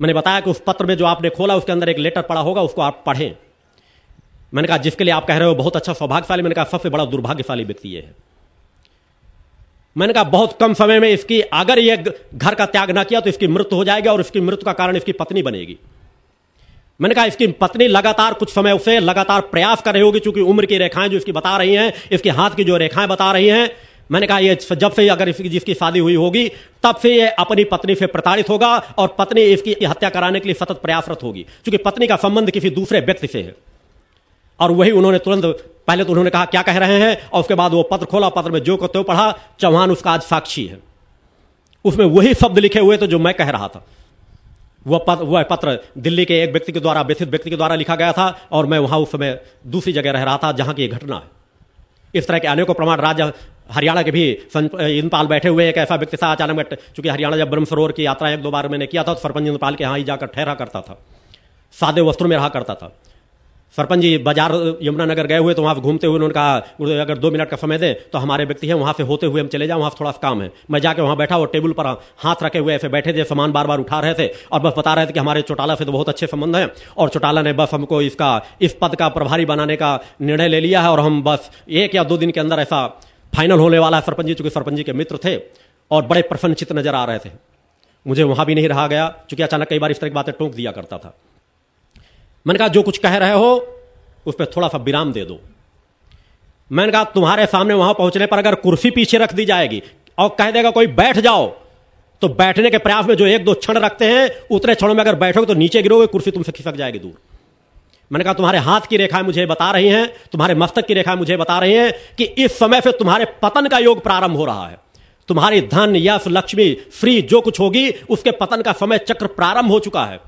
मैंने बताया कि उस पत्र में जो आपने खोला, उसके अंदर एक लेटर पड़ा होगा, उसको आप पढ़ें। मैंने कहा, जिसके लिए आप कह रहे हो, बहुत अच्छा सौभाग्यशाली, मैंने कहा, सबसे बड़ा दुर्भाग्यशाली व्यक्ति ये है। मैंने कहा, बहुत कम समय में इसकी, अगर ये घर का त्याग ना किया तो इसकी मृत्यु हो जाएगी और इसकी मृत्यु का कारण इसकी पत्नी बनेगी। मैंने कहा, इसकी पत्नी लगातार कुछ समय उसे लगातार प्रयास कर रही होगी क्योंकि उम्र की रेखाएँ जो इसकी बता रही हैं, इसके हाथ की जो रेखाएँ बता रही हैं मैंने कहा, ये जब से अगर जिसकी शादी हुई होगी, तब से ये अपनी पत्नी से प्रताड़ित होगा और पत्नी इसकी हत्या कराने के लिए सतत प्रयासरत होगी। क्योंकि पत्नी का संबंध किसी दूसरे व्यक्ति से है। और वही उन्होंने तुरंत, पहले तो उन्होंने कहा, क्या कह रहे हैं? और उसके बाद वो पत्र खोला, पत्र में जो को तो पढ़ा, चौहान उसका आज साक्षी है। उसमें वही शब्द लिखे हुए थे जो मैं कह रहा था। वह पत्र वह पत्र दिल्ली के एक व्यक्ति के द्वारा, व्यथित व्यक्ति के द्वारा लिखा गया था और मैं वहाँ उस समय दूसरी जगह रह रहा था, जहाँ की यह घटना है। इस तरह के अनेकों प्रमाण राज्य हरियाणा के भी इंदपाल बैठे हुए एक ऐसा व्यक्ति था अचानक चूँकि हरियाणा जब ब्रह्म सरोवर की यात्रा एक दो बार मैंने किया था तो सरपंच इंदपाल के यहाँ ही जाकर ठहरा करता था। सादे वस्त्रों में रहा करता था। सरपंच जी बाज़ार यमुनानगर गए हुए तो वहाँ घूमते हुए उन्होंने कहा अगर दो मिनट का समय दे तो हमारे व्यक्ति हैं, वहाँ से होते हुए हम चले जाए, वहाँ थोड़ा सा काम है। मैं जाके वहाँ बैठा और टेबल पर हाथ रखे हुए ऐसे बैठे थे, सामान बार बार उठा रहे थे और बस बता रहे थे कि हमारे चौटाला से तो बहुत अच्छे संबंध हैं और चौटाला ने बस हमको इसका, इस पद का प्रभारी बनाने का निर्णय ले लिया है और हम बस एक या दो दिन के अंदर ऐसा फाइनल होने वाला है सरपंच जी चूँकि सरपंच जी के मित्र थे और बड़े प्रसन्नचित नज़र आ रहे थे। मुझे वहाँ भी नहीं रहा गया, चूँकि अचानक कई बार इस तरह की बातें टोक दिया करता था। मैंने कहा, जो कुछ कह रहे हो, उस पर थोड़ा सा विराम दे दो। मैंने कहा, तुम्हारे सामने वहाँ पहुँचने पर अगर कुर्सी पीछे रख दी जाएगी और कह देगा कोई बैठ जाओ तो बैठने के प्रयास में जो एक दो क्षण रखते हैं, उतने क्षणों में अगर बैठोगे तो नीचे गिरोगे, कुर्सी तुमसे खिसक जाएगी दूर। मैंने कहा, तुम्हारे हाथ की रेखाएँ मुझे बता रही हैं, तुम्हारे मस्तक की रेखाएँ मुझे बता रही हैं कि इस समय से तुम्हारे पतन का योग प्रारंभ हो रहा है। तुम्हारी धन, यश, लक्ष्मी, फ्री जो कुछ होगी, उसके पतन का समय चक्र प्रारंभ हो चुका है।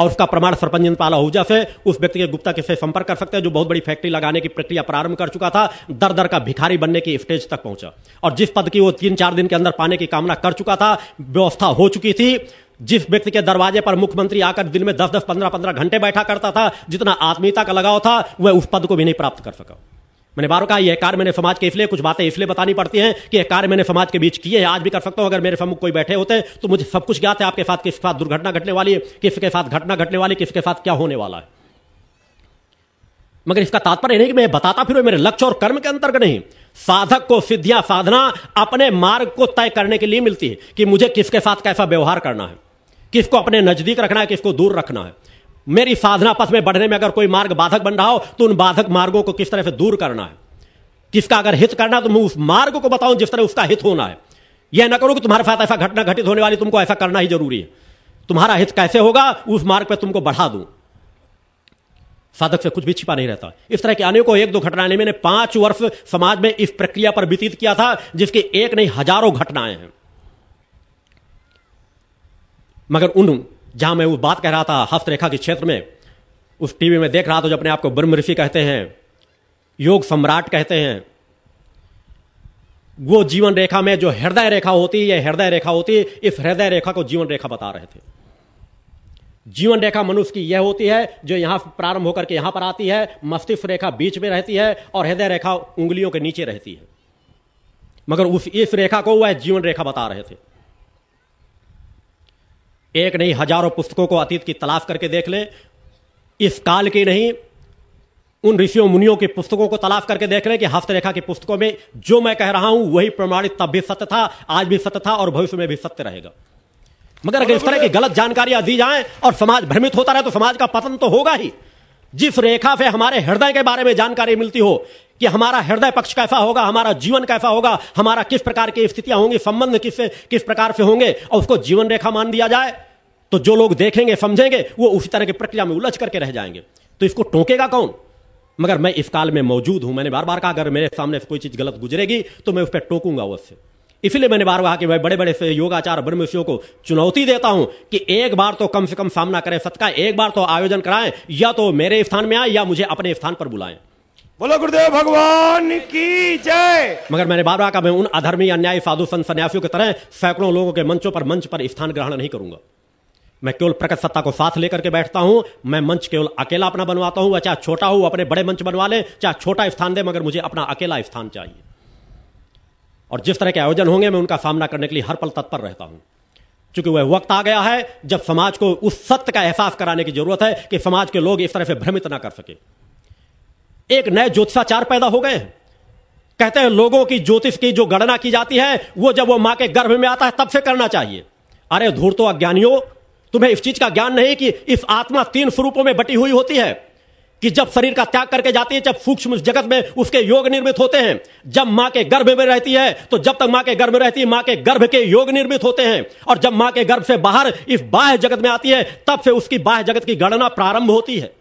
और उसका प्रमाण सरपंच पाला हुजा से उस व्यक्ति के गुप्ता के से संपर्क कर सकते हैं, जो बहुत बड़ी फैक्ट्री लगाने की प्रक्रिया प्रारंभ कर चुका था, दर दर का भिखारी बनने की स्टेज तक पहुँचा। और जिस पद की वो तीन चार दिन के अंदर पाने की कामना कर चुका था, व्यवस्था हो चुकी थी। जिस व्यक्ति के दरवाजे पर मुख्यमंत्री आकर दिन में दस दस, पंद्रह पंद्रह घंटे बैठा करता था, जितना आत्मीयता का लगाव था, वह उस पद को भी नहीं प्राप्त कर सका। मैंने बार कहा, यह कार्य मैंने समाज के इसलिए कुछ बातें इसलिए बतानी पड़ती हैं कि यह कार्य मैंने समाज के बीच किए आज भी कर सकता हूँ। अगर मेरे सम्मुख कोई बैठे होते तो मुझे सब कुछ ज्ञात है, आपके साथ किसके साथ दुर्घटना घटने वाली है, किसके साथ घटना घटने वाली किसके साथ क्या होने वाला है। मगर इसका तात्पर्य नहीं कि मैं बताता फिर मेरे लक्ष्य और कर्म के अंतर्गत नहीं। साधक को सिद्धियाँ, साधना अपने मार्ग को तय करने के लिए मिलती है कि मुझे किसके साथ कैसा व्यवहार करना है, किसको अपने नज़दीक रखना है, किसको दूर रखना है। मेरी साधना पथ में बढ़ने में अगर कोई मार्ग बाधक बन रहा हो तो उन बाधक मार्गों को किस तरह से दूर करना है? किसका अगर हित करना तो मैं उस मार्ग को बताऊँ जिस तरह उसका हित होना है। यह ना करो कि तुम्हारे साथ ऐसा घटना घटित होने वाली, तुमको ऐसा करना ही ज़रूरी है। तुम्हारा हित कैसे होगा, उस मार्ग पर तुमको बढ़ा दूँ। साधक से कुछ भी छिपा नहीं रहता। इस तरह के अनेकों, एक दो घटनाएँ मैंने पाँच वर्ष समाज में इस प्रक्रिया पर व्यतीत किया था, जिसकी एक नहीं, हज़ारों घटनाएँ हैं। मगर उन जहाँ मैं वो बात कह रहा था हस्तरेखा के क्षेत्र में, उस टीवी में देख रहा था जो अपने आप को ब्रह्म ऋषि कहते हैं, योग सम्राट कहते हैं। वो जीवन रेखा में जो हृदय रेखा होती है हृदय रेखा होती है इस हृदय रेखा को जीवन रेखा बता रहे थे। जीवन रेखा मनुष्य की यह होती है, जो यहाँ प्रारंभ होकर के यहाँ पर आती है, मस्तिष्क रेखा बीच में रहती है, और हृदय रेखा उंगलियों के नीचे रहती है। मगर उस इस रेखा को वह जीवन रेखा बता रहे थे। एक नहीं हज़ारों पुस्तकों को अतीत की तलाश करके देख ले। इस काल की नहीं उन ऋषियों मुनियों की पुस्तकों को तलाश करके देख ले कि हस्तरेखा की पुस्तकों में जो मैं कह रहा हूँ वही प्रमाणित तब भी सत्य था आज भी सत्य था और भविष्य में भी सत्य रहेगा। मगर अगर इस तरह की गलत जानकारियाँ दी जाएँ और समाज भ्रमित होता रहे तो समाज का पतन तो होगा ही। जिस रेखा से हमारे हृदय के बारे में जानकारी मिलती हो कि हमारा हृदय पक्ष कैसा होगा, हमारा जीवन कैसा होगा, हमारा किस प्रकार की स्थितियाँ होंगी, संबंध किस से किस प्रकार से होंगे, और उसको जीवन रेखा मान दिया जाए तो जो लोग देखेंगे, समझेंगे, वो उसी तरह की प्रक्रिया में उलझ करके रह जाएँगे। तो इसको टोकेगा कौन? मगर मैं इस काल में मौजूद हूँ। मैंने बार बार कहा, अगर मेरे सामने कोई चीज़ गलत गुजरेगी तो मैं उस पर टोकूँगा उससे इसलिए मैंने बार कहा कि मैं बड़े बड़े से योगाचार ब्रह्मषियों को चुनौती देता हूँ कि एक बार तो कम से कम सामना करें सत्य एक बार तो आयोजन कराएँ, या तो मेरे स्थान में आए, या मुझे अपने स्थान पर बुलाएँ। बोलो, गुरुदेव भगवान की जय। मगर मैंने बार बार कहा मैं उन अधर्मी, अन्यायी, साधु संत, सन्यासियों की तरह सैकड़ों लोगों के मंचों पर मंच पर स्थान ग्रहण नहीं करूँगा। मैं केवल प्रकट सत्ता को साथ लेकर के बैठता हूँ, मैं मंच केवल अकेला अपना बनवाता हूँ, चाहे छोटा हूँ अपने बड़े मंच बनवा ले, चाहे छोटा स्थान दे, मगर मुझे अपना अकेला स्थान चाहिए। और जिस तरह के आयोजन होंगे, मैं उनका सामना करने के लिए हर पल तत्पर रहता हूँ। चूँकि वह वक्त आ गया है, जब समाज को उस सत्य का एहसास कराने की ज़रूरत है, कि समाज के लोग इस तरह से भ्रमित ना कर सके। एक नए ज्योतिषाचार पैदा हो गए कहते हैं, लोगों की ज्योतिष की जो गणना की जाती है, वो जब वो माँ के गर्भ में आता है, तब से करना चाहिए। अरे धूर तो अज्ञानियों, तुम्हें इस चीज़ का ज्ञान नहीं कि इस आत्मा तीन स्वरूपों में बटी हुई होती है, कि जब शरीर का त्याग करके जाती है, जब सूक्ष्म जगत में उसके योग निर्मित होते हैं, जब माँ के गर्भ में रहती है तो जब तक माँ के गर्भ में रहती है, माँ के गर्भ के योग निर्मित होते हैं, और जब माँ के गर्भ से बाहर इस बाह्य जगत में आती है, तब से उसकी बाह्य जगत की गणना प्रारंभ होती है।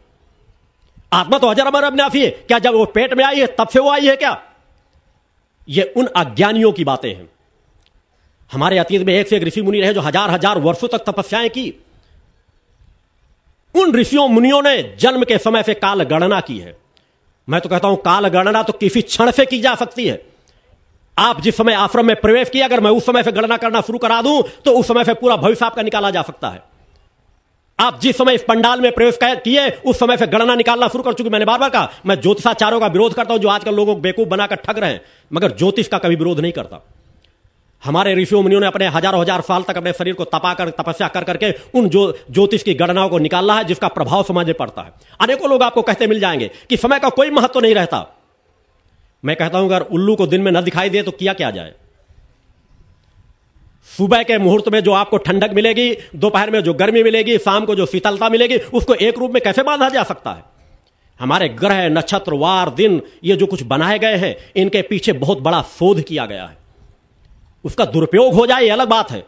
आत्मा तो हजर अमर अविनाशी है क्या जब वो पेट में आई है, तब से वो आई है क्या? ये उन अज्ञानियों की बातें हैं। हमारे अतीत में एक से एक ऋषि मुनि रहे जो हज़ार हज़ार वर्षों तक तपस्याएँ की। उन ऋषियों मुनियों ने जन्म के समय से काल गणना की है। मैं तो कहता हूँ, काल गणना तो किसी क्षण से की जा सकती है। आप जिस समय आश्रम में प्रवेश किया अगर मैं उस समय से गणना करना शुरू करा दूँ तो उस समय से पूरा भविष्य आपका निकाला जा सकता है। आप जिस समय इस पंडाल में प्रवेश किए, उस समय से गणना निकालना शुरू कर चुके। मैंने बार बार कहा, मैं ज्योतिषाचारों का विरोध करता हूँ, जो आजकल लोगों को बेकूफ बनाकर ठग रहे हैं। मगर ज्योतिष का कभी विरोध नहीं करता। हमारे ऋषियों मुनियों ने अपने हज़ारों हज़ार साल तक अपने शरीर को तपा कर, तपस्या कर करके उन जो ज्योतिष की गणनाओं को निकालना है, जिसका प्रभाव समाज में पड़ता है। अनेकों लोग आपको कहते मिल जाएँगे कि समय का कोई महत्व नहीं रहता। मैं कहता हूँ, अगर उल्लू को दिन में न दिखाई दे तो किया क्या जाए? सुबह के मुहूर्त में जो आपको ठंडक मिलेगी, दोपहर में जो गर्मी मिलेगी, शाम को जो शीतलता मिलेगी, उसको एक रूप में कैसे बांधा जा सकता है? हमारे ग्रह, नक्षत्र, वार, दिन, ये जो कुछ बनाए गए हैं, इनके पीछे बहुत बड़ा शोध किया गया है। उसका दुरुपयोग हो जाए, ये अलग बात है।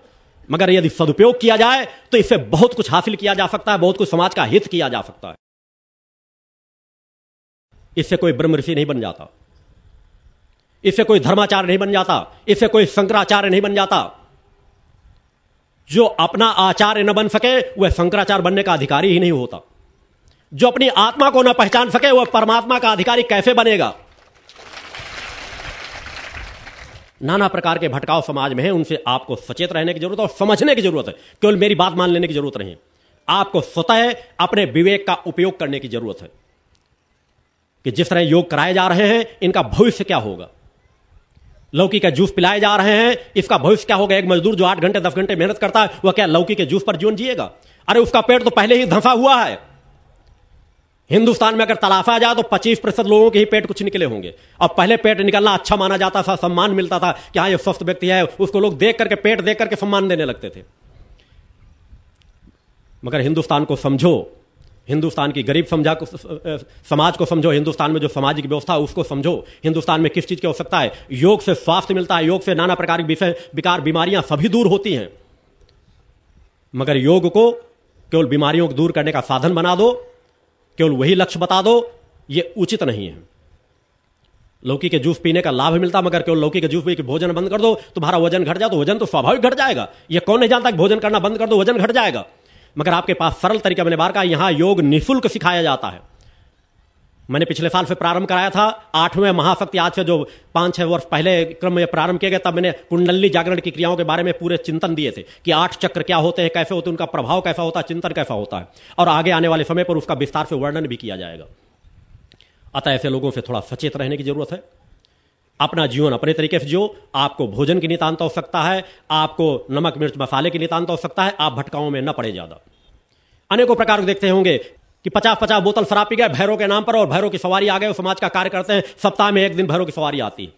मगर यदि सदुपयोग किया जाए तो इससे बहुत कुछ हासिल किया जा सकता है, बहुत कुछ समाज का हित किया जा सकता है। इससे कोई ब्रह्म ऋषि नहीं बन जाता। इससे कोई धर्माचार्य नहीं बन जाता। इससे कोई शंकराचार्य नहीं बन जाता। जो अपना आचार्य न बन सके, वह शंकराचार्य बनने का अधिकारी ही नहीं होता। जो अपनी आत्मा को न पहचान सके, वह परमात्मा का अधिकारी कैसे बनेगा? नाना प्रकार के भटकाव समाज में है, उनसे आपको सचेत रहने की ज़रूरत है और समझने की ज़रूरत है। केवल मेरी बात मान लेने की ज़रूरत नहीं आपको स्वतः अपने विवेक का उपयोग करने की ज़रूरत है कि जिस तरह योग कराए जा रहे हैं, इनका भविष्य क्या होगा? लौकी का जूस पिलाए जा रहे हैं। इसका भविष्य क्या होगा? एक मजदूर जो आठ घंटे, दस घंटे मेहनत करता है, वह क्या लौकी के जूस पर जीवन जिएगा? अरे, उसका पेट तो पहले ही धंसा हुआ है। हिंदुस्तान में अगर तलाशा जाए तो 25 प्रतिशत लोगों के ही पेट कुछ निकले होंगे। और पहले पेट निकलना अच्छा माना जाता था, सम्मान मिलता था कि हाँ ये स्वस्थ व्यक्ति है, उसको लोग देख करके, पेट देख करके सम्मान देने लगते थे। मगर हिंदुस्तान को समझो हिंदुस्तान की गरीब समझा को समाज को समझो, हिंदुस्तान में जो सामाजिक व्यवस्था है, उसको समझो। हिंदुस्तान में किस चीज़ की आवश्यकता है? योग से स्वास्थ्य मिलता है, योग से नाना प्रकार की विषय विकार, बीमारियाँ सभी दूर होती हैं। मगर योग को केवल बीमारियों को दूर करने का साधन बना दो, केवल वही लक्ष्य बता दो, ये उचित नहीं है। लौकी के जूस पीने का लाभ मिलता, मगर केवल लौकी के जूस पी के भोजन बंद कर दो, तुम्हारा वज़न घट जाए तो वज़न तो स्वाभाविक घट जाएगा। ये कौन नहीं जानता कि भोजन करना बंद कर दो, वज़न घट जाएगा। मगर आपके पास सरल तरीका मैंने बार का यहाँ योग निःशुल्क सिखाया जाता है। मैंने पिछले साल से प्रारंभ कराया था, आठवें महाशक्ति आज से जो पाँच छह वर्ष पहले क्रम में प्रारंभ किया गया तब मैंने कुंडली जागरण की क्रियाओं के बारे में पूरे चिंतन दिए थे कि आठ चक्र क्या होते हैं, कैसे होते हैं, उनका प्रभाव कैसा होता है, चिंतन कैसा होता है, और आगे आने वाले समय पर उसका विस्तार से वर्णन भी किया जाएगा। अतः ऐसे लोगों से थोड़ा सचेत रहने की ज़रूरत है। अपना जीवन अपने तरीके से जो आपको भोजन की नितान्त आवश्यकता है, आपको नमक, मिर्च, मसाले की नितान्त आवश्यकता है, आप भटकाओं में न पड़े ज़्यादा। अनेकों प्रकार देखते होंगे कि पचास पचास बोतल शराब पी गए, भैरों के नाम पर, और भैरों की सवारी आ गए समाज का कार्य करते हैं, सप्ताह में एक दिन भैरों की सवारी आती। है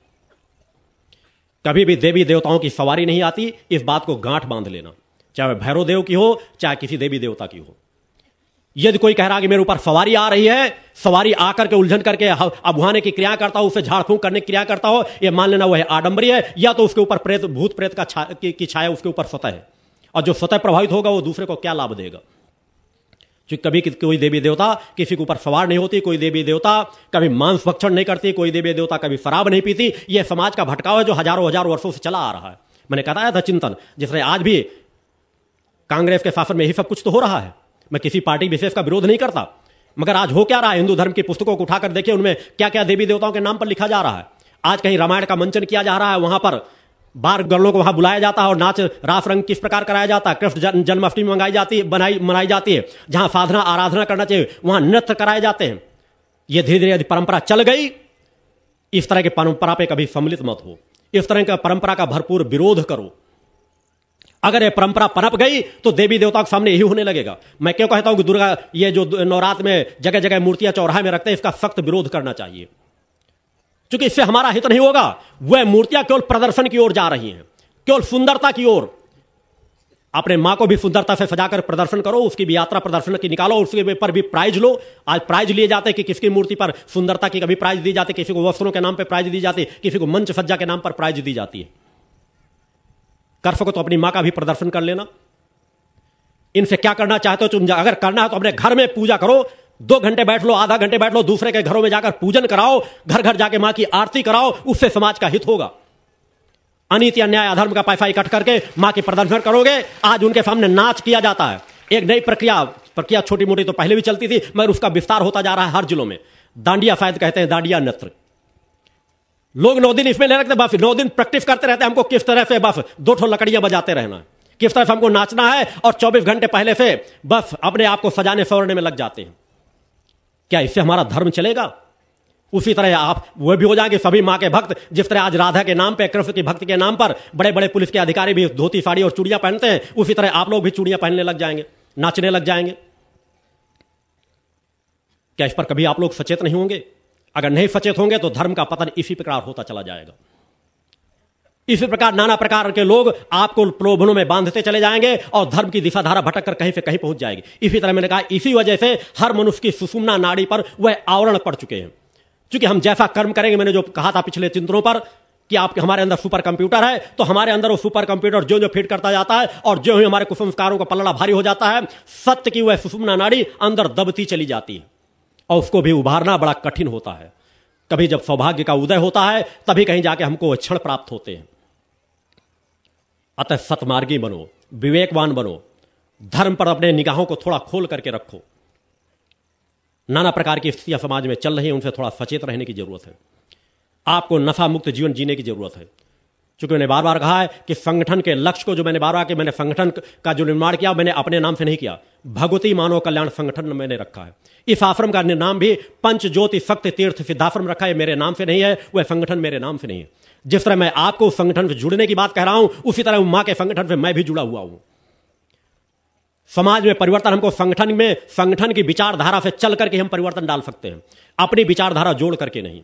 कभी भी देवी देवताओं की सवारी नहीं आती, इस बात को गांठ बाँध लेना। चाहे वह भैरव देव की हो, चाहे किसी देवी देवता की हो। यदि कोई कह रहा कि मेरे ऊपर सवारी आ रही है सवारी आकर के उलझन करके अभुआने की क्रिया करता हो उसे झाड़ फूंक करने की क्रिया करता हो यह मान लेना वह आडंबरी है या तो उसके ऊपर प्रेत भूत प्रेत का छा, की, की छाया उसके ऊपर स्वतः है। और जो स्वतः प्रभावित होगा वो दूसरे को क्या लाभ देगा? क्योंकि कभी कोई देवी देवता किसी के ऊपर सवार नहीं होती कोई देवी देवता कभी मांस भक्षण नहीं करती कोई देवी देवता कभी शराब नहीं पीती यह समाज का भटकाव है जो हज़ारों हज़ार वर्षों से चला आ रहा है। मैंने कहा था चिंतन। जिसने आज भी कांग्रेस के शासन में ही सब कुछ तो हो रहा है। मैं किसी पार्टी विशेष का विरोध नहीं करता। मगर आज हो क्या रहा है? हिंदू धर्म की पुस्तकों को उठाकर देखिए, उनमें क्या क्या देवी देवताओं के नाम पर लिखा जा रहा है। आज कहीं रामायण का मंचन किया जा रहा है, वहाँ पर बार गर्लों को वहाँ बुलाया जाता है और नाच रास रंग किस प्रकार कराया जाता है? कृष्ण जन्माष्टमी मंगाई जाती है, बनाई, मनाई जाती है। जहाँ साधना, आराधना करना चाहिए, वहाँ नृत्य कराए जाते हैं। ये धीरे धीरे यदि परंपरा चल गई, इस तरह की परंपरा पे कभी सम्मिलित मत हो। इस तरह का परंपरा का भरपूर विरोध करो। अगर ये परंपरा पनप गई तो देवी देवताओं के सामने यही होने लगेगा। मैं क्यों कहता हूँ कि दुर्गा, ये जो नवरात में जगह जगह मूर्तियाँ चौराहे में रखते हैं, इसका सख्त विरोध करना चाहिए। क्योंकि इससे हमारा हित नहीं होगा, वह मूर्तियाँ केवल प्रदर्शन की ओर जा रही हैं, केवल सुंदरता की ओर। अपने माँ को भी सुंदरता से सजाकर प्रदर्शन करो, उसकी भी यात्रा प्रदर्शन की निकालो, उसके पर भी प्राइज लो। आज प्राइज लिए जाते हैं कि किसकी मूर्ति पर सुंदरता की कभी प्राइज दी जाती है, किसी को वस्त्रों के नाम पर प्राइज दी जाती है, किसी को मंच सज्जा के नाम पर प्राइज दी जाती है। कर सको तो अपनी माँ का भी प्रदर्शन कर लेना। इनसे क्या करना चाहते हो? तुम अगर करना है तो अपने घर में पूजा करो। दो घंटे बैठ लो, आधा घंटे बैठ लो, दूसरे के घरों में जाकर पूजन कराओ घर घर जाके माँ की आरती कराओ, उससे समाज का हित होगा। अनित, अन्याय, अधर्म का पैसा इकट्ठ करके माँ के प्रदर्शन करोगे। आज उनके सामने नाच किया जाता है। एक नई प्रक्रिया प्रक्रिया छोटी मोटी तो पहले भी चलती थी, मगर उसका विस्तार होता जा रहा है हर जिलों में। दांडिया शायद कहते हैं दांडिया नत्र लोग नौ दिन इसमें ले रखते, बस नौ दिन प्रैक्टिस करते रहते हमको किस तरह से बस दो ठो लकड़ियाँ बजाते रहना किस तरह से हमको नाचना है और 24 घंटे पहले से बस अपने आप को सजाने सवरने में लग जाते हैं। क्या इससे हमारा धर्म चलेगा? उसी तरह आप वह भी हो जाएँगे सभी माँ के भक्त, जिस तरह आज राधा के नाम पर कृष्ण की भक्ति के नाम पर बड़े बड़े पुलिस के अधिकारी भी धोती साड़ी और चूड़ियाँ पहनते हैं, उसी तरह आप लोग भी चूड़ियाँ पहनने लग जाएँगे, नाचने लग जाएँगे। क्या इस पर कभी आप लोग सचेत नहीं होंगे? अगर नहीं सचेत होंगे तो धर्म का पतन इसी प्रकार होता चला जाएगा। इसी प्रकार, नाना प्रकार के लोग आपको प्रलोभनों में बांधते चले जाएँगे और धर्म की दिशा धारा भटक कर कहीं से कहीं पहुँच जाएगी। इसी तरह मैंने कहा, इसी वजह से हर मनुष्य की सुषुम्ना नाड़ी पर वह आवरण पड़ चुके हैं। क्योंकि हम जैसा कर्म करेंगे, मैंने जो कहा था पिछले चिंतनों पर, कि आपके, हमारे अंदर सुपर कंप्यूटर है तो हमारे अंदर वो सुपर कंप्यूटर जो जो फिट करता जाता है और जो ही हमारे कुसंस्कारों का पलड़ा भारी हो जाता है, सत्य की वह सुषुम्ना नाड़ी अंदर दबती चली जाती है। और उसको भी उभारना बड़ा कठिन होता है। कभी जब सौभाग्य का उदय होता है, तभी कहीं जाके हमको क्षण प्राप्त होते हैं। अतः सतमार्गी बनो, विवेकवान बनो, धर्म पर अपने निगाहों को थोड़ा खोल करके रखो। नाना प्रकार की स्थितियाँ समाज में चल रही है, उनसे थोड़ा सचेत रहने की ज़रूरत है। आपको नशा मुक्त जीवन जीने की ज़रूरत है। क्योंकि मैंने बार बार कहा है कि संगठन के लक्ष्य को जो मैंने बार बार कि मैंने संगठन का जो निर्माण किया, मैंने अपने नाम से नहीं किया। भगवती मानव कल्याण संगठन मैंने रखा है। इस आश्रम का नाम भी पंच ज्योति शक्ति तीर्थ सिद्धाश्रम रखा है, मेरे नाम से नहीं है, वह संगठन मेरे नाम से नहीं है। जिस तरह मैं आपको उस संगठन से जुड़ने की बात कह रहा हूँ, उसी तरह माँ के संगठन से मैं भी जुड़ा हुआ हूँ। समाज में परिवर्तन, हमको संगठन में संगठन की विचारधारा से चल करके हम परिवर्तन डाल सकते हैं। अपनी विचारधारा जोड़ करके नहीं।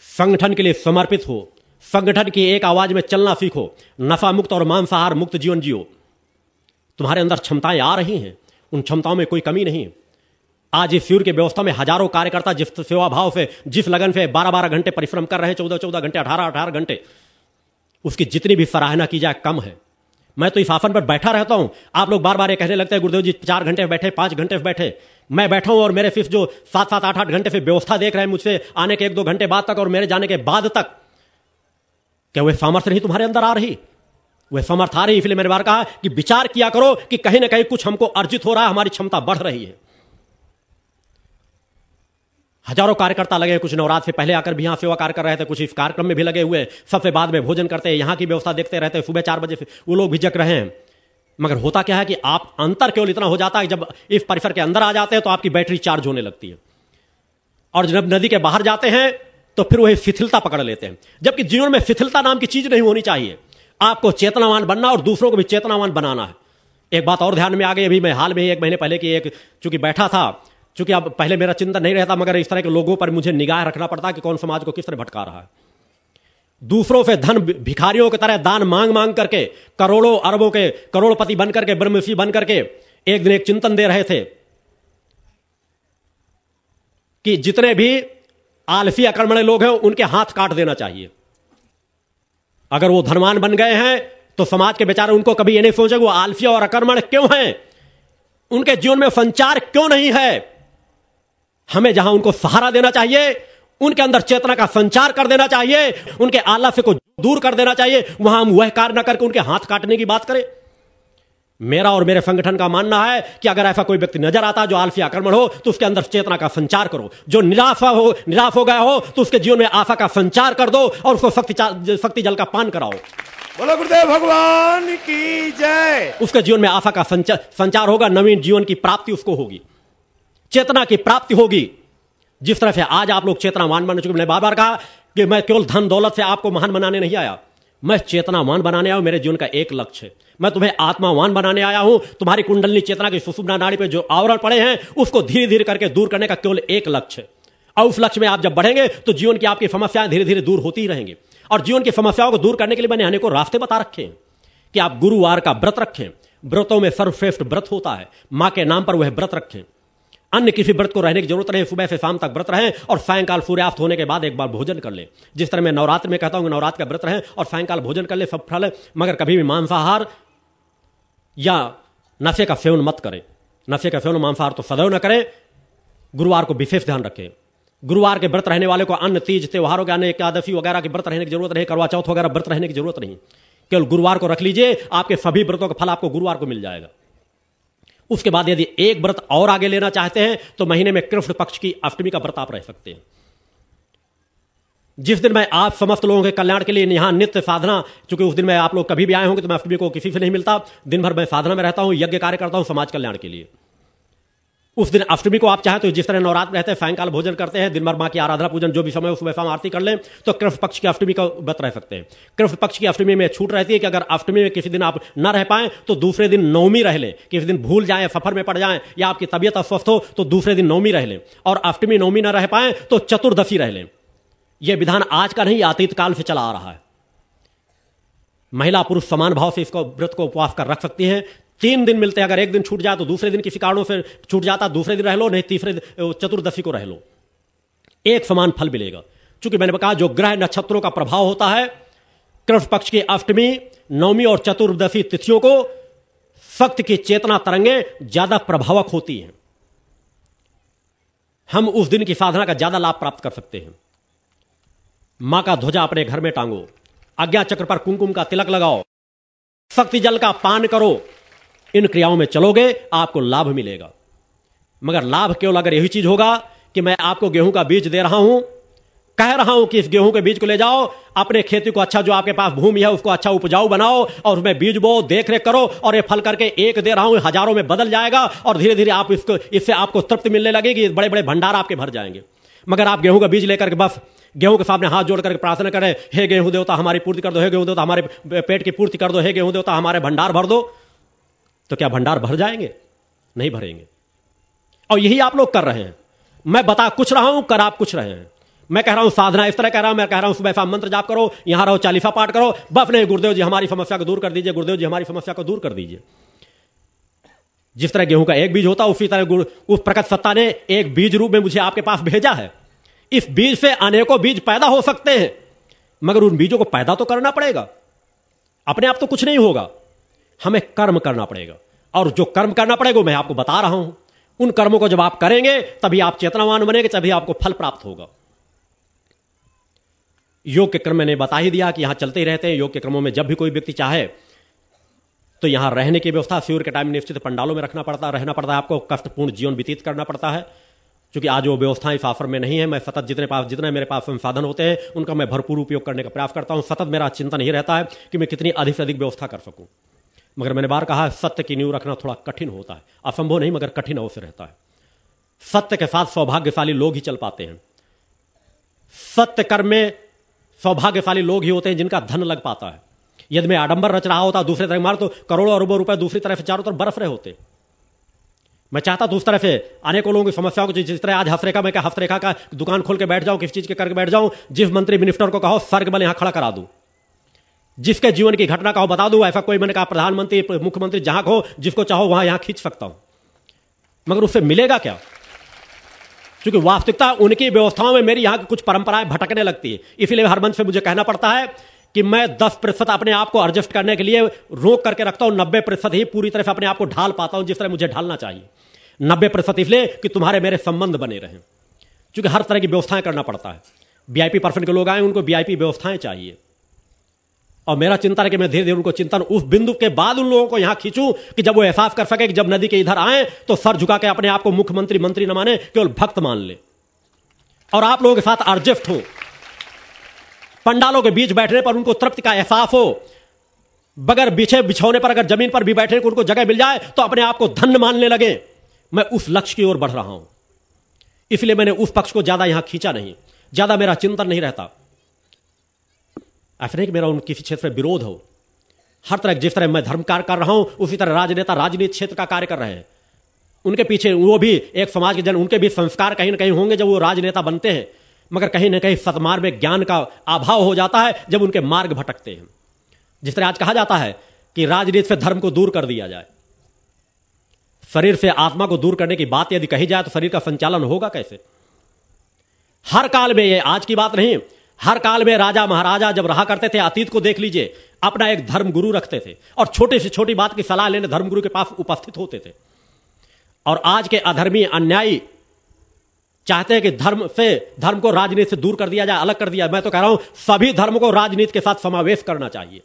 संगठन के लिए समर्पित हो संगठन की एक आवाज़ में चलना सीखो। नफा मुक्त और मांसाहार मुक्त जीवन जियो। तुम्हारे अंदर क्षमताएँ आ रही हैं। उन क्षमताओं में कोई कमी नहीं। है आज इस शिविर की व्यवस्था में हज़ारों कार्यकर्ता जिस सेवा भाव से, जिस लगन से बारह बारह घंटे परिश्रम कर रहे हैं चौदह चौदह घंटे अठारह अठारह घंटे, उसकी जितनी भी सराहना की जाए कम है। मैं तो इस आसन पर बैठा रहता हूँ। आप लोग बार बार ये कहने लगते हैं, गुरुदेव जी, चार घंटे बैठे, पाँच घंटे बैठे। मैं बैठा हूँ और मेरे सिर्फ़ जो सात सात आठ आठ घंटे से व्यवस्था देख रहे हैं मुझसे आने के एक दो घंटे बाद तक और मेरे जाने के बाद तक क्या वह सामर्थ्य नहीं तुम्हारे अंदर आ रही? वह समर्थ आ रही इसलिए मैंने बार कहा कि विचार किया करो कि कहीं ना कहीं कुछ हमको अर्जित हो रहा है, हमारी क्षमता बढ़ रही है। हज़ारों कार्यकर्ता लगे कुछ नवरात्र से पहले आकर भी यहाँ सेवा कार्य कर रहे थे, कुछ इस कार्यक्रम में भी लगे हुए, सबसे बाद में भोजन करते हैं, यहाँ की व्यवस्था देखते रहते हैं, सुबह चार बजे से वो लोग भी जग रहे हैं। मगर होता क्या है कि आप अंतर केवल इतना हो जाता है जब इस परिसर के अंदर आ जाते हैं तो आपकी बैटरी चार्ज होने लगती है। और जब नदी के बाहर जाते हैं तो फिर वही शिथिलता पकड़ लेते हैं। जबकि जीवन में शिथिलता नाम की चीज़ नहीं होनी चाहिए। आपको चेतनावान बनना और दूसरों को भी चेतनावान बनाना है। एक बात और ध्यान में आ गई, अभी मैं हाल में एक महीने पहले की एक, चूँकि बैठा था, चूँकि अब पहले मेरा चिंतन नहीं रहता, मगर इस तरह के लोगों पर मुझे निगाह रखना पड़ता कि कौन समाज को किस तरह भटका रहा है। दूसरों से धन भिखारियों की तरह दान मांग मांग करके, करोड़ों अरबों के करोड़पति बन करके ब्रह्मशी बन करके एक दिन एक चिंतन दे रहे थे कि जितने भी आलफी आक्रमण लोग हैं, उनके हाथ काट देना चाहिए। अगर वो धनवान बन गए हैं तो समाज के बेचारे उनको कभी ये नहीं सोचे वो आलफिया और आक्रमण क्यों हैं? उनके जीवन में संचार क्यों नहीं है? हमें जहाँ उनको सहारा देना चाहिए, उनके अंदर चेतना का संचार कर देना चाहिए, उनके आलस्य को दूर कर देना चाहिए, वहाँ हम वह कार्य न करके उनके हाथ काटने की बात करें। मेरा और मेरे संगठन का मानना है कि अगर ऐसा कोई व्यक्ति नज़र आता जो आलसी आक्रमण हो तो उसके अंदर चेतना का संचार करो। जो निराशा हो निराश हो गया हो तो उसके जीवन में आशा का संचार कर दो और उसको शक्ति शक्ति जल का पान कराओ। बोलो गुरुदेव भगवान की जय। उसके जीवन में आशा का संचार होगा नवीन जीवन की प्राप्ति उसको होगी। चेतना की प्राप्ति होगी। जिस तरह से आज आप लोग चेतना मान बन चुके मैंने बार बार कहा कि मैं केवल धन दौलत से आपको महान बनाने नहीं आया। मैं चेतनावान बनाने आया मेरे जीवन का एक लक्ष्य है। मैं तुम्हें आत्मावान बनाने आया हूँ। तुम्हारी कुंडलनी चेतना की सुषुम्ना नाड़ी पे जो आवरण पड़े हैं, उसको धीरे धीरे करके दूर करने का केवल एक लक्ष्य है। और उस लक्ष्य में आप जब बढ़ेंगे तो जीवन की आपकी समस्याएँ धीरे धीरे दूर होती ही रहेंगी। और जीवन की समस्याओं को दूर करने के लिए मैंने अनेकों रास्ते बता रखे हैं कि आप गुरुवार का व्रत रखें। व्रतों में सर्वश्रेष्ठ व्रत होता है। माँ के नाम पर वह व्रत रखें। अन्य किसी व्रत को रहने की ज़रूरत नहीं, सुबह से शाम तक व्रत रहें और सायंकाल सूर्यास्त होने के बाद एक बार भोजन कर लें। जिस तरह मैं नवरात्र में कहता हूँ नवरात्र का व्रत रहें और सायंकाल भोजन कर ले, सब फल, मगर कभी भी मांसाहार या नशे का सेवन मत करें। नशे का सेवन, मांसाहार तो सदैव न करें। गुरुवार को विशेष ध्यान रखें। गुरुवार के व्रत रहने वाले को अन्य तीज, त्योहारों के अन्य एकादशी वगैरह के व्रत रहने की ज़रूरत नहीं, करवा चौथ वगैरह व्रत रहने की ज़रूरत नहीं। केवल गुरुवार को रख लीजिए, आपके सभी व्रतों का फल आपको गुरुवार को मिल जाएगा। उसके बाद यदि एक व्रत और आगे लेना चाहते हैं तो महीने में कृष्ण पक्ष की अष्टमी का व्रत आप रह सकते हैं। जिस दिन मैं आप समस्त लोगों के कल्याण के लिए यहाँ नित्य साधना, चूँकि उस दिन मैं आप लोग कभी भी आए होंगे तो मैं अष्टमी को किसी से नहीं मिलता। दिन भर मैं साधना में रहता हूँ, यज्ञ कार्य करता हूँ समाज कल्याण के लिए। उस दिन अष्टमी को आप चाहें तो जिस तरह नवरात्र रहते हैं, सायंकाल भोजन करते हैं, दिन भर माँ की आराधना पूजन, जो भी समय उस वैसा आरती कर लें तो कृष्ण पक्ष की अष्टमी का व्रत रह सकते हैं। कृष्ण पक्ष की अष्टमी में छूट रहती है कि अगर अष्टमी में किसी दिन आप न रह पाए तो दूसरे दिन नवमी रह लें। किसी दिन भूल जाए, सफ़र में पड़ जाए, या आपकी तबियत अस्वस्थ हो तो दूसरे दिन नवमी रह लें। और अष्टमी नवमी न रह पाए तो चतुर्दशी रह लें। यह विधान आज का नहीं, अतीत काल से चला आ रहा है। महिला पुरुष समान भाव से इसको, व्रत को उपवास कर रख सकती हैं तीन दिन मिलते हैं, अगर एक दिन छूट जाए तो दूसरे दिन किसी कारणों से छूट जाता, दूसरे दिन रह लो, नहीं तीसरे चतुर्दशी को रह लो। एक समान फल मिलेगा। चूँकि मैंने कहा, जो ग्रह नक्षत्रों का प्रभाव होता है, कृष्ण पक्ष की अष्टमी, नवमी और चतुर्दशी तिथियों को सख्त की चेतना तरंगे ज़्यादा प्रभावक होती हैं। हम उस दिन की साधना का ज़्यादा लाभ प्राप्त कर सकते हैं। माँ का ध्वजा अपने घर में टांगो, आज्ञा चक्र पर कुमकुम का तिलक लगाओ, शक्ति जल का पान करो इन क्रियाओं में चलोगे, आपको लाभ मिलेगा। मगर लाभ केवल अगर यही चीज़ होगा कि मैं आपको गेहूँ का बीज दे रहा हूँ, कह रहा हूँ कि इस गेहूँ के बीज को ले जाओ, अपने खेती को अच्छा जो आपके पास भूमि है, उसको अच्छा उपजाऊ बनाओ, और उसमें बीज बो देख रेख करो, और ये फल करके एक दे रहा हूँ, हज़ारों में बदल जाएगा, और धीरे धीरे आप इसको, इससे आपको तृप्ति मिलने लगेगी बड़े बड़े भंडार आपके भर जाएँगे। मगर आप गेहूँ का बीज लेकर के बस, गेहूँ के सामने हाथ जोड़ करके प्रार्थना करें, हे गेहूँ देवता, हमारी पूर्ति कर दो, हे गेहूँ देवता, हमारे पेट की पूर्ति कर दो, हे गेहूँ देवता, हमारे भंडार भर दो। तो क्या भंडार भर जाएँगे? नहीं भरेंगे। और यही आप लोग कर रहे हैं। मैं बता कुछ रहा हूँ, कर आप कुछ रहे हैं। मैं कह रहा हूँ साधना इस तरह कह रहा हूँ, मैं कह रहा हूँ सुबह शाम मंत्र जाप करो, यहाँ रहो, चालीसा पाठ करो बफ नहीं, गुरुदेव जी हमारी समस्या को दूर कर दीजिए, गुरुदेव जी हमारी समस्या को दूर कर दीजिए। जिस तरह गेहूँ का एक बीज होता, उसी तरह उस प्रकट सत्ता ने एक बीज रूप में मुझे आपके पास भेजा है। इस बीज से अनेकों बीज पैदा हो सकते हैं, मगर उन बीजों को पैदा तो करना पड़ेगा। अपने आप तो कुछ नहीं होगा। हमें कर्म करना पड़ेगा। और जो कर्म करना पड़ेगा मैं आपको बता रहा हूँ। उन कर्मों को जब आप करेंगे, तभी आप चेतनावान बनेंगे, तभी आपको फल प्राप्त होगा। योग के क्रम मैंने बता ही दिया कि यहाँ चलते ही रहते हैं। योग के क्रमों में जब भी कोई व्यक्ति चाहे तो यहाँ रहने की व्यवस्था सूर्य के टाइम निश्चित पंडालों में रखना पड़ता है रहना पड़ता है आपको, कष्टपूर्ण जीवन व्यतीत करना पड़ता है। क्योंकि आज वो व्यवस्थाएँ फाफर में नहीं है, मैं सतत जितने पास, जितने मेरे पास संसाधन होते हैं, उनका मैं भरपूर उपयोग करने का प्रयास करता हूँ। सतत मेरा चिंतन ही रहता है कि मैं कितनी अधिक से अधिक व्यवस्था कर सकूँ। मगर मैंने बार कहा, सत्य की नींव रखना थोड़ा कठिन होता है। असंभव नहीं, मगर कठिन अवश्य रहता है। सत्य के साथ सौभाग्यशाली लोग ही चल पाते हैं। सत्य कर्म में सौभाग्यशाली लोग ही होते हैं जिनका धन लग पाता है। यदि मैं आडंबर रच रहा होता दूसरे तरफ़ मार तो करोड़ों अरबों रुपए दूसरी तरफ़ चारों तरफ़ बर्फ़ रहे होते। मैं चाहता था उस तरह से अनेकों लोगों की समस्याओं को, जिस तरह आज हफ्रेखा में क्या हफ्रेखा का दुकान खोल के बैठ जाऊँ, किस चीज़ के करके बैठ जाऊँ, जिस मंत्री मिनिस्टर को कहो सर्ग बल यहाँ खड़ा करा दूँ। जिसके जीवन की घटना का हो, बता दूँ, ऐसा कोई मैंने कहा, प्रधानमंत्री, मुख्यमंत्री जहाँ हो, जिसको चाहो वहाँ यहाँ खींच सकता हूँ। मगर उससे मिलेगा क्या? क्योंकि वास्तविकता उनकी व्यवस्थाओं में मेरी यहाँ की कुछ परंपराएँ भटकने लगती है। इसीलिए हर मंच से मुझे कहना पड़ता है कि मैं दस प्रतिशत अपने आप को एडजस्ट करने के लिए रोक करके रखता हूँ, नब्बे प्रतिशत ही पूरी तरह से अपने आप को ढाल पाता हूँ, जिस तरह मुझे ढालना चाहिए। नब्बे प्रतिशत इसलिए कि तुम्हारे मेरे संबंध बने रहें। क्योंकि हर तरह की व्यवस्थाएँ करना पड़ता है। वीआईपी पर्सन के लोग आए, उनको वीआईपी व्यवस्थाएँ चाहिए। और मेरा चिंतन है कि मैं धीरे धीरे उनको चिंतन, उस बिंदु के बाद उन लोगों को यहाँ खींचूं कि जब वो एहसास कर सके कि जब नदी के इधर आए तो सर झुका के अपने आप को मुख्यमंत्री, मंत्री न माने, केवल भक्त मान ले। और आप लोगों के साथ अर्जिफ्ट हो। पंडालों के बीच बैठने पर उनको तृप्ति का एहसास हो। बगैर बिछे, बिछौने पर, अगर ज़मीन पर भी बैठने को उनको जगह मिल जाए तो अपने आप को धन्य मानने लगे। मैं उस लक्ष्य की ओर बढ़ रहा हूँ। इसलिए मैंने उस पक्ष को ज़्यादा यहाँ खींचा नहीं। ज़्यादा मेरा चिंतन नहीं रहता। ऐसा नहीं कि मेरा उन किसी क्षेत्र में विरोध हो। हर तरह जिस तरह मैं धर्म कार्य कर रहा हूँ, उसी तरह राजनेता, राजनीति क्षेत्र का कार्य कर रहे हैं। उनके पीछे वो भी, एक समाज के जन, उनके भी संस्कार कहीं ना कहीं होंगे जब वो राजनेता बनते हैं। मगर कहीं ना कहीं सतमार्ग में ज्ञान का अभाव हो जाता है जब उनके मार्ग भटकते हैं। जिस तरह आज कहा जाता है कि राजनीति से धर्म को दूर कर दिया जाए। शरीर से आत्मा को दूर करने की बात यदि कही जाए तो शरीर का संचालन होगा कैसे? हर काल में ये आज की बात नहीं हर काल में राजा महाराजा जब रहा करते थे, अतीत को देख लीजिए, अपना एक धर्म गुरु रखते थे और छोटी से छोटी बात की सलाह लेने धर्म गुरु के पास उपस्थित होते थे। और आज के अधर्मी अन्यायी चाहते हैं कि धर्म से, धर्म को राजनीति से दूर कर दिया जाए, अलग कर दिया मैं तो कह रहा हूँ, सभी धर्म को राजनीति के साथ समावेश करना चाहिए।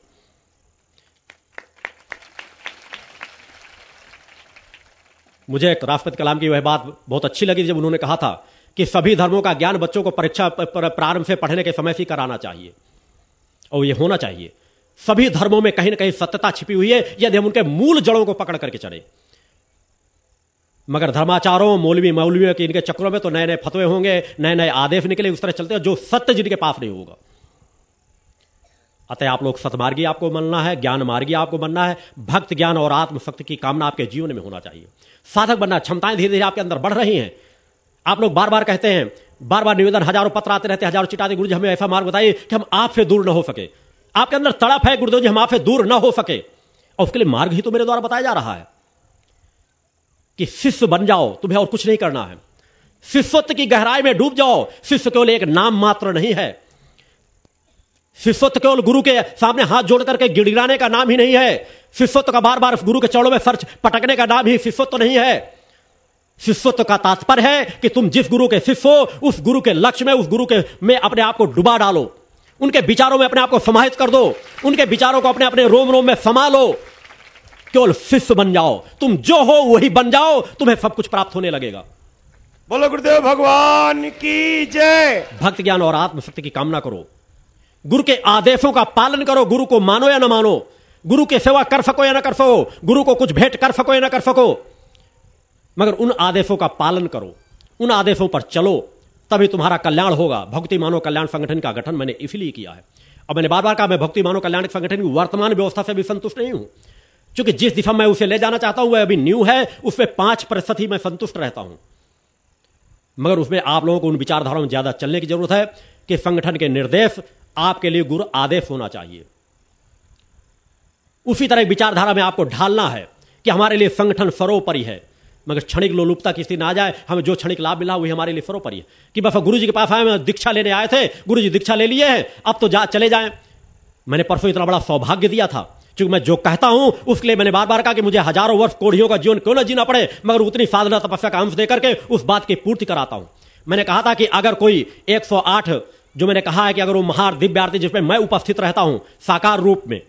मुझे राष्ट्रपति कलाम की वह बात बहुत अच्छी लगी जब उन्होंने कहा था कि सभी धर्मों का ज्ञान बच्चों को परीक्षा प्रारंभ से पढ़ने के समय से कराना चाहिए। और यह होना चाहिए। सभी धर्मों में कहीं ना कहीं सत्यता छिपी हुई है, यदि हम उनके मूल जड़ों को पकड़ करके चले। मगर धर्माचारों, मौलवी मौलवियों के इनके चक्रों में तो नए नए फतवे होंगे नए नए आदेश निकले, उस तरह चलते हैं, जो सत्य जिनके पास नहीं होगा। अतः आप लोग सतमार्गी आपको मनना है ज्ञान मार्गी आपको बनना है। भक्त ज्ञान और आत्मशक्ति की कामना आपके जीवन में होना चाहिए। साधक बनना, क्षमताएँ धीरे धीरे आपके अंदर बढ़ रही हैं। आप लोग बार बार कहते हैं बार बार निवेदन, हज़ारों पत्र आते रहते हज़ारों चिटाते गुरु जी हमें ऐसा मार्ग बताइए कि हम आपसे दूर न हो सके। आपके अंदर तड़प है, गुरुदेव जी, हम आपसे दूर न हो सके। और उसके लिए मार्ग ही तो मेरे द्वारा बताया जा रहा है कि शिष्य बन जाओ, तुम्हें और कुछ नहीं करना है। शिष्यत्व की गहराई में डूब जाओ, शिष्य केवल एक नाम मात्र नहीं है। शिष्यत्व केवल गुरु के सामने हाथ जोड़ करके गिड़गिड़ाने का नाम ही नहीं है। शिष्यत्व का बार बार गुरु के चरणों में सर्च पटकने का नाम ही शिष्यत्व नहीं है। शिष्यत्व का तात्पर्य है कि तुम जिस गुरु के शिष्य हो उस गुरु के लक्ष्य में उस गुरु के में अपने आप को डुबा डालो। उनके विचारों में अपने आप को समाहित कर दो। उनके विचारों को अपने अपने रोम रोम में समा लो केवल शिष्य बन जाओ। तुम जो हो वही बन जाओ। तुम्हें सब कुछ प्राप्त होने लगेगा। बोलो गुरुदेव भगवान की जय। भक्त ज्ञान और आत्मशक्ति की कामना करो। गुरु के आदेशों का पालन करो। गुरु को मानो या ना मानो। गुरु के सेवा कर सको या ना कर सको। गुरु को कुछ भेंट कर सको या ना कर सको। मगर उन आदेशों का पालन करो, उन आदेशों पर चलो, तभी तुम्हारा कल्याण होगा। भक्ति मानव कल्याण संगठन का गठन मैंने इसलिए किया है। और मैंने बार बार कहा, मैं भक्ति मानव कल्याण संगठन की वर्तमान व्यवस्था से भी संतुष्ट नहीं हूँ। क्योंकि जिस दिशा मैं उसे ले जाना चाहता हूँ, वह अभी न्यू है उसमें पाँच प्रतिशत ही मैं संतुष्ट रहता हूँ। मगर उसमें आप लोगों को उन विचारधाराओं में ज़्यादा चलने की ज़रूरत है कि संगठन के निर्देश आपके लिए गुरु आदेश होना चाहिए। उसी तरह विचारधारा में आपको ढालना है कि हमारे लिए संगठन सरोपरि है। मगर क्षणिक लोलुपता की स्थिति ना जाए, हमें जो क्षणिक लाभ मिला वही हमारे लिए सरोपरि है। कि बस गुरु जी के पास आए मैं दीक्षा लेने आए थे गुरु जी दीक्षा ले लिए हैं, अब तो जा, चले जाए। मैंने परसों इतना बड़ा सौभाग्य दिया था, क्योंकि मैं जो कहता हूँ, उसके लिए मैंने बार बार कहा कि मुझे हज़ारों वर्ष कोढ़ियों का जीवन क्यों ना जीना पड़े, मगर उतनी साधना तपस्या का अंश देकर के उस बात की पूर्ति कराता हूँ। मैंने कहा था कि अगर कोई 108 जो मैंने कहा है कि अगर वो महार दिव्य आरती जिसमें मैं उपस्थित रहता हूँ, साकार रूप में